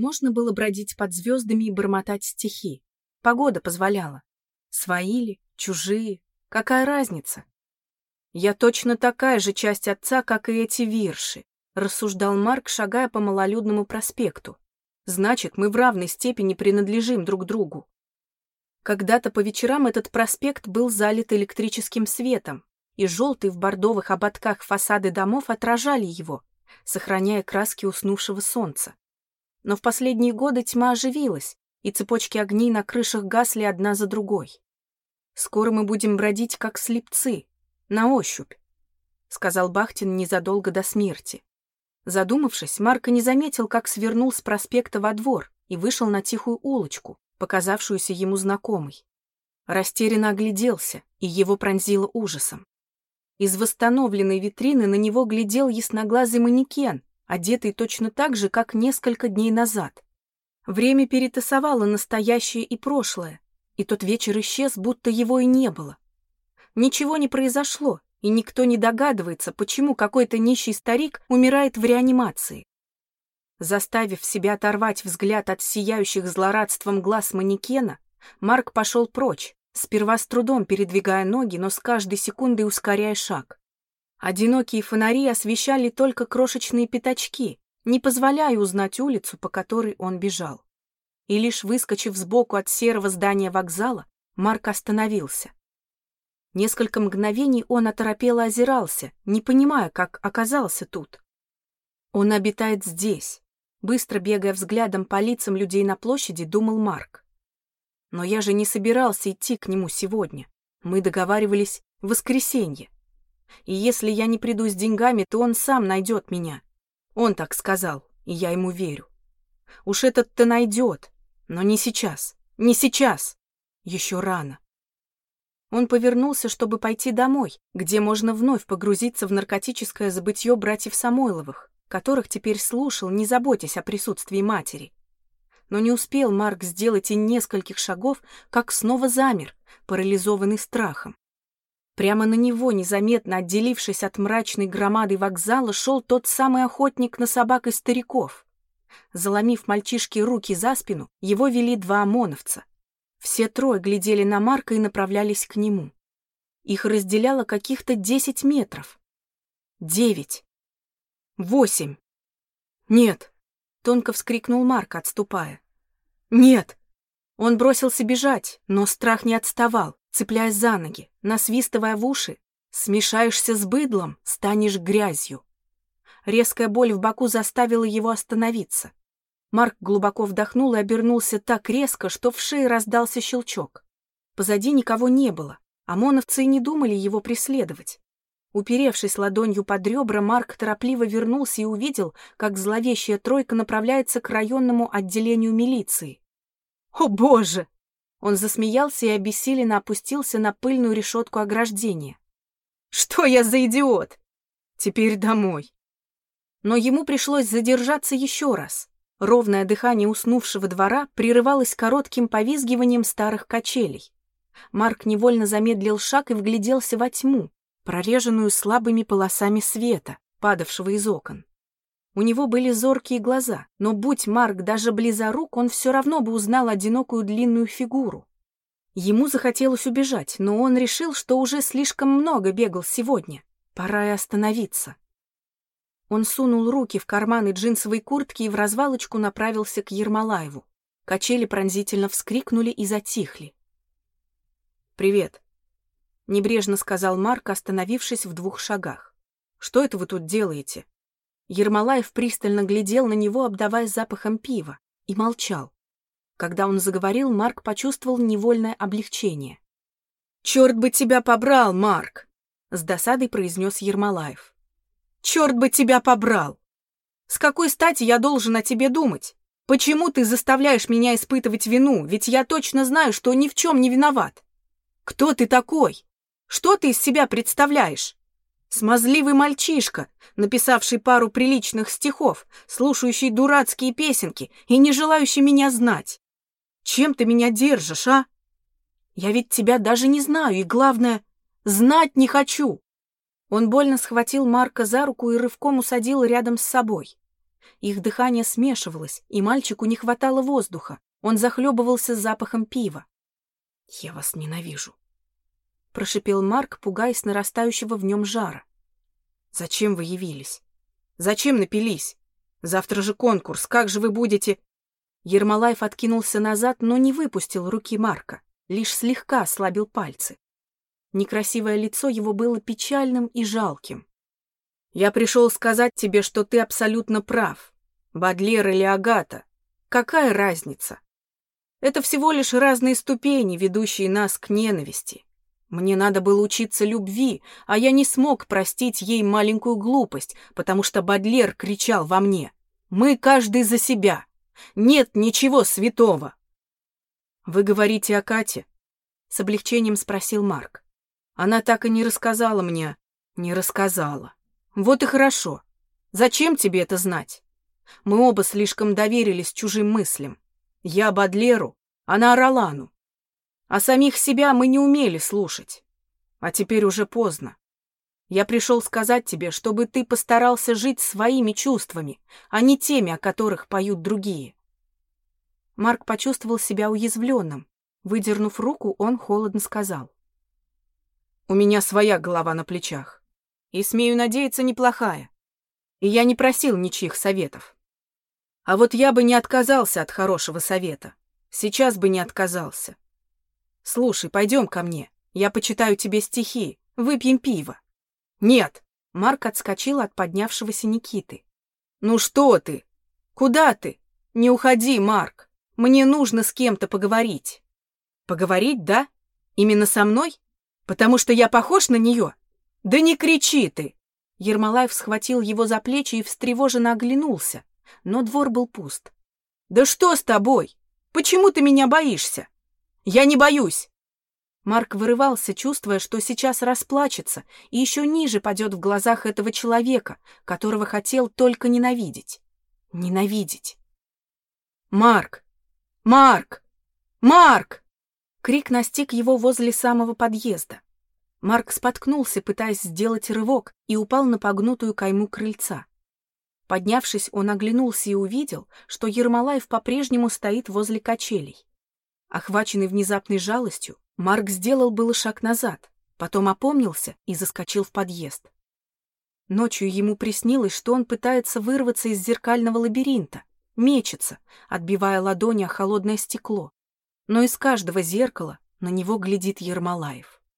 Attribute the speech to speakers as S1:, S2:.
S1: Можно было бродить под звездами и бормотать стихи. Погода позволяла. Свои ли, чужие, какая разница? Я точно такая же часть отца, как и эти вирши, рассуждал Марк, шагая по малолюдному проспекту. Значит, мы в равной степени принадлежим друг другу. Когда-то по вечерам этот проспект был залит электрическим светом, и желтые в бордовых ободках фасады домов отражали его, сохраняя краски уснувшего солнца. Но в последние годы тьма оживилась, и цепочки огней на крышах гасли одна за другой. «Скоро мы будем бродить, как слепцы, на ощупь», — сказал Бахтин незадолго до смерти. Задумавшись, Марко не заметил, как свернул с проспекта во двор и вышел на тихую улочку, показавшуюся ему знакомой. Растерянно огляделся, и его пронзило ужасом. Из восстановленной витрины на него глядел ясноглазый манекен, одетый точно так же, как несколько дней назад. Время перетасовало настоящее и прошлое, и тот вечер исчез, будто его и не было. Ничего не произошло, и никто не догадывается, почему какой-то нищий старик умирает в реанимации. Заставив себя оторвать взгляд от сияющих злорадством глаз манекена, Марк пошел прочь, сперва с трудом передвигая ноги, но с каждой секундой ускоряя шаг. Одинокие фонари освещали только крошечные пятачки, не позволяя узнать улицу, по которой он бежал. И лишь выскочив сбоку от серого здания вокзала, Марк остановился. Несколько мгновений он оторопело озирался, не понимая, как оказался тут. Он обитает здесь. Быстро бегая взглядом по лицам людей на площади, думал Марк. Но я же не собирался идти к нему сегодня. Мы договаривались в воскресенье. И если я не приду с деньгами, то он сам найдет меня. Он так сказал, и я ему верю. Уж этот-то найдет, но не сейчас, не сейчас. Еще рано. Он повернулся, чтобы пойти домой, где можно вновь погрузиться в наркотическое забытье братьев Самойловых, которых теперь слушал, не заботясь о присутствии матери. Но не успел Марк сделать и нескольких шагов, как снова замер, парализованный страхом. Прямо на него, незаметно отделившись от мрачной громады вокзала, шел тот самый охотник на собак и стариков. Заломив мальчишке руки за спину, его вели два ОМОНовца. Все трое глядели на Марка и направлялись к нему. Их разделяло каких-то десять метров. Девять. Восемь. «Нет!» — тонко вскрикнул Марк, отступая. «Нет!» Он бросился бежать, но страх не отставал, цепляясь за ноги, насвистывая в уши. «Смешаешься с быдлом, станешь грязью». Резкая боль в боку заставила его остановиться. Марк глубоко вдохнул и обернулся так резко, что в шее раздался щелчок. Позади никого не было, ОМОНовцы и не думали его преследовать. Уперевшись ладонью под ребра, Марк торопливо вернулся и увидел, как зловещая тройка направляется к районному отделению милиции. «О, Боже!» Он засмеялся и обессиленно опустился на пыльную решетку ограждения. «Что я за идиот? Теперь домой!» Но ему пришлось задержаться еще раз. Ровное дыхание уснувшего двора прерывалось коротким повизгиванием старых качелей. Марк невольно замедлил шаг и вгляделся во тьму, прореженную слабыми полосами света, падавшего из окон. У него были зоркие глаза, но будь Марк даже близорук, он все равно бы узнал одинокую длинную фигуру. Ему захотелось убежать, но он решил, что уже слишком много бегал сегодня. Пора и остановиться. Он сунул руки в карманы джинсовой куртки и в развалочку направился к Ермолаеву. Качели пронзительно вскрикнули и затихли. «Привет», — небрежно сказал Марк, остановившись в двух шагах. «Что это вы тут делаете?» Ермолаев пристально глядел на него, обдавая запахом пива, и молчал. Когда он заговорил, Марк почувствовал невольное облегчение. «Черт бы тебя побрал, Марк!» — с досадой произнес Ермолаев. Черт бы тебя побрал! С какой стати я должен о тебе думать? Почему ты заставляешь меня испытывать вину, ведь я точно знаю, что ни в чем не виноват? Кто ты такой? Что ты из себя представляешь? Смазливый мальчишка, написавший пару приличных стихов, слушающий дурацкие песенки и не желающий меня знать. Чем ты меня держишь, а? Я ведь тебя даже не знаю, и главное, знать не хочу. Он больно схватил Марка за руку и рывком усадил рядом с собой. Их дыхание смешивалось, и мальчику не хватало воздуха. Он захлебывался запахом пива. «Я вас ненавижу», — прошипел Марк, пугаясь нарастающего в нем жара. «Зачем вы явились? Зачем напились? Завтра же конкурс, как же вы будете...» Ермолаев откинулся назад, но не выпустил руки Марка, лишь слегка ослабил пальцы. Некрасивое лицо его было печальным и жалким. «Я пришел сказать тебе, что ты абсолютно прав. Бадлер или Агата. Какая разница? Это всего лишь разные ступени, ведущие нас к ненависти. Мне надо было учиться любви, а я не смог простить ей маленькую глупость, потому что Бадлер кричал во мне. «Мы каждый за себя. Нет ничего святого». «Вы говорите о Кате?» — с облегчением спросил Марк. Она так и не рассказала мне. Не рассказала. Вот и хорошо. Зачем тебе это знать? Мы оба слишком доверились чужим мыслям. Я Бадлеру, она Ролану. А самих себя мы не умели слушать. А теперь уже поздно. Я пришел сказать тебе, чтобы ты постарался жить своими чувствами, а не теми, о которых поют другие. Марк почувствовал себя уязвленным. Выдернув руку, он холодно сказал. У меня своя голова на плечах. И, смею надеяться, неплохая. И я не просил ничьих советов. А вот я бы не отказался от хорошего совета. Сейчас бы не отказался. Слушай, пойдем ко мне. Я почитаю тебе стихи. Выпьем пиво. Нет. Марк отскочил от поднявшегося Никиты. Ну что ты? Куда ты? Не уходи, Марк. Мне нужно с кем-то поговорить. Поговорить, да? Именно со мной? Потому что я похож на нее? Да не кричи ты!» Ермолаев схватил его за плечи и встревоженно оглянулся, но двор был пуст. «Да что с тобой? Почему ты меня боишься?» «Я не боюсь!» Марк вырывался, чувствуя, что сейчас расплачется и еще ниже падет в глазах этого человека, которого хотел только ненавидеть. Ненавидеть. «Марк! Марк! Марк!» Крик настиг его возле самого подъезда. Марк споткнулся, пытаясь сделать рывок, и упал на погнутую кайму крыльца. Поднявшись, он оглянулся и увидел, что Ермолаев по-прежнему стоит возле качелей. Охваченный внезапной жалостью, Марк сделал было шаг назад, потом опомнился и заскочил в подъезд. Ночью ему приснилось, что он пытается вырваться из зеркального лабиринта, мечется, отбивая ладони о холодное стекло но из каждого зеркала на него глядит Ермолаев.